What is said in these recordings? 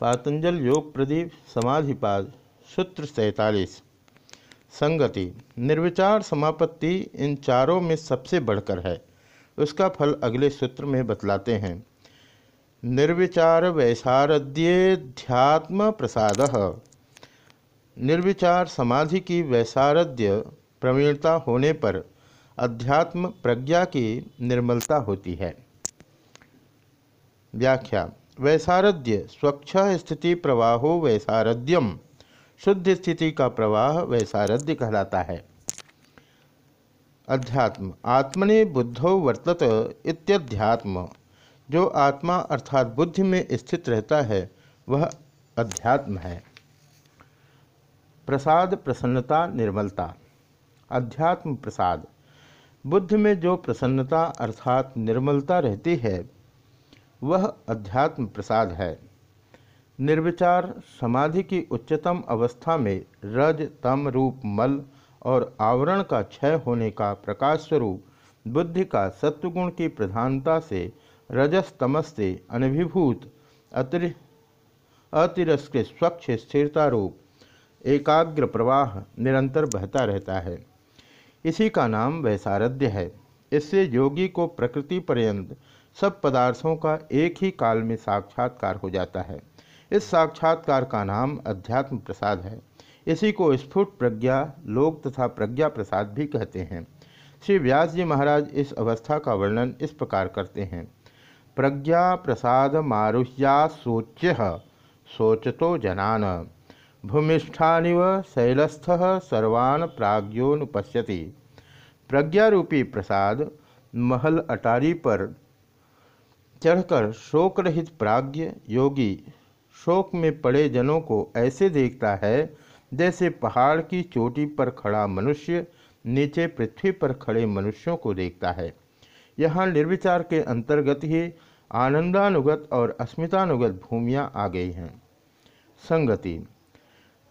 पातंजल योग प्रदीप समाधिपाद, सूत्र सैतालीस। संगति, निर्विचार समापत्ति इन चारों में सबसे बढ़कर है। उसका फल अगले सूत्र में बतलाते हैं। निर्विचार वैसारद्येध्यात्म प्रसाद। निर्विचार समाधि की वैसारद्य प्रवीणता होने पर अध्यात्म प्रज्ञा की निर्मलता होती है। व्याख्या वैसारद्य स्वच्छ स्थिति प्रवाहो वैसारध्यम। शुद्ध स्थिति का प्रवाह वैसारध्य कहलाता है। अध्यात्म, आत्मने बुद्धो वर्तत इत्यध्यात्म। जो आत्मा अर्थात बुद्धि में स्थित रहता है, वह अध्यात्म है। प्रसाद, प्रसन्नता, निर्मलता। अध्यात्म प्रसाद। बुद्ध में जो प्रसन्नता अर्थात निर्मलता रहती है वह अध्यात्म प्रसाद है। निर्विचार समाधि की उच्चतम अवस्था में रज, तम रूप, मल और आवरण का क्षय होने का प्रकाश स्वरूप बुद्धि का सत्वगुण की प्रधानता से रजस, तमस से अनभिभूत, अतिर, अतिरस्कृत, स्वच्छ स्थिरता रूप एकाग्र प्रवाह निरंतर बहता रहता है। इसी का नाम वैसारध्य है। इससे योगी को प्रकृति पर्यंत सब पदार्थों का एक ही काल में साक्षात्कार हो जाता है। इस साक्षात्कार का नाम अध्यात्म प्रसाद है। इसी को स्फुट प्रज्ञा, लोक तथा प्रज्ञा प्रसाद भी कहते हैं। श्री व्यास जी महाराज इस अवस्था का वर्णन इस प्रकार करते हैं। प्रज्ञा प्रसाद मारुह्या सोच्य सोचतो जनान। भूमिष्ठानिव शैलस्थ सर्वान प्राज्ञोनुपश्यति प्रज्ञारूपी प्रसाद महल अटारी पर चढ़कर शोक रहित प्राज्ञ योगी शोक में पड़े जनों को ऐसे देखता है, जैसे पहाड़ की चोटी पर खड़ा मनुष्य नीचे पृथ्वी पर खड़े मनुष्यों को देखता है। यहाँ निर्विचार के अंतर्गत ही आनंदानुगत और अस्मितानुगत भूमियाँ आ गई हैं। संगति,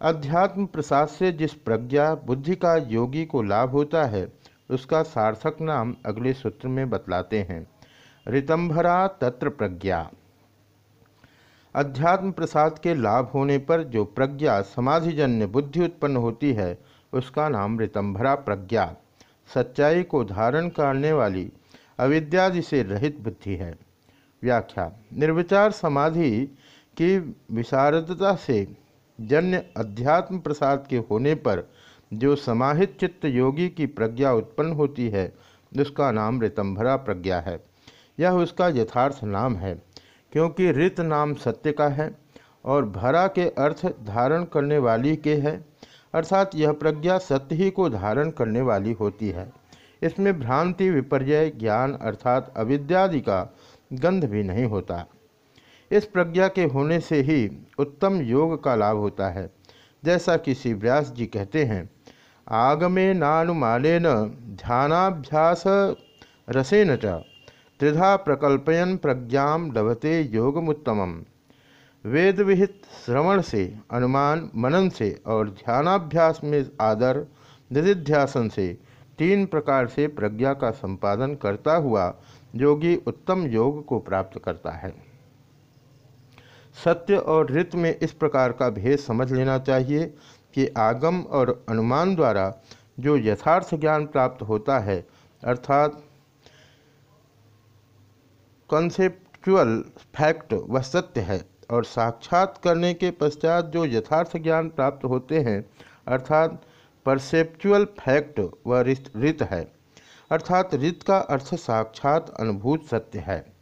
अध्यात्म प्रसाद से जिस प्रज्ञा बुद्धि का योगी को लाभ होता है उसका सार्थक नाम अगले सूत्र में बतलाते हैं। ऋतंभरा तत्र प्रज्ञा। अध्यात्म प्रसाद के लाभ होने पर जो प्रज्ञा समाधिजन्य बुद्धि उत्पन्न होती है, उसका नाम ऋतंभरा प्रज्ञा। सच्चाई को धारण करने वाली अविद्यादि से रहित बुद्धि है। व्याख्या, निर्विचार समाधि की विशारदता से जन्य अध्यात्म प्रसाद के होने पर जो समाहित चित्त योगी की प्रज्ञा उत्पन्न होती है उसका नाम ऋतंभरा प्रज्ञा है। यह उसका यथार्थ नाम है, क्योंकि ऋत नाम सत्य का है और भरा के अर्थ धारण करने वाली के है, अर्थात यह प्रज्ञा सत्य ही को धारण करने वाली होती है। इसमें भ्रांति विपर्य ज्ञान अर्थात अविद्यादि का गंध भी नहीं होता। इस प्रज्ञा के होने से ही उत्तम योग का लाभ होता है, जैसा कि श्री व्यास जी कहते हैं आगमे नानुमानेन ध्यानाभ्यास रसेन च त्रिधा प्रकल्पयन प्रज्ञा लभते योगमुत्तम वेद विहित श्रवण से अनुमान मनन से और ध्यानाभ्यास में आदर निधिध्यासन से तीन प्रकार से प्रज्ञा का संपादन करता हुआ योगी उत्तम योग को प्राप्त करता है। सत्य और ऋत में इस प्रकार का भेद समझ लेना चाहिए। कि आगम और अनुमान द्वारा जो यथार्थ ज्ञान प्राप्त होता है, अर्थात कॉन्सेप्चुअल फैक्ट वह सत्य है और साक्षात करने के पश्चात जो यथार्थ ज्ञान प्राप्त होते हैं, अर्थात परसेप्चुअल फैक्ट वह रित है। अर्थात रित का अर्थ साक्षात अनुभूत सत्य है।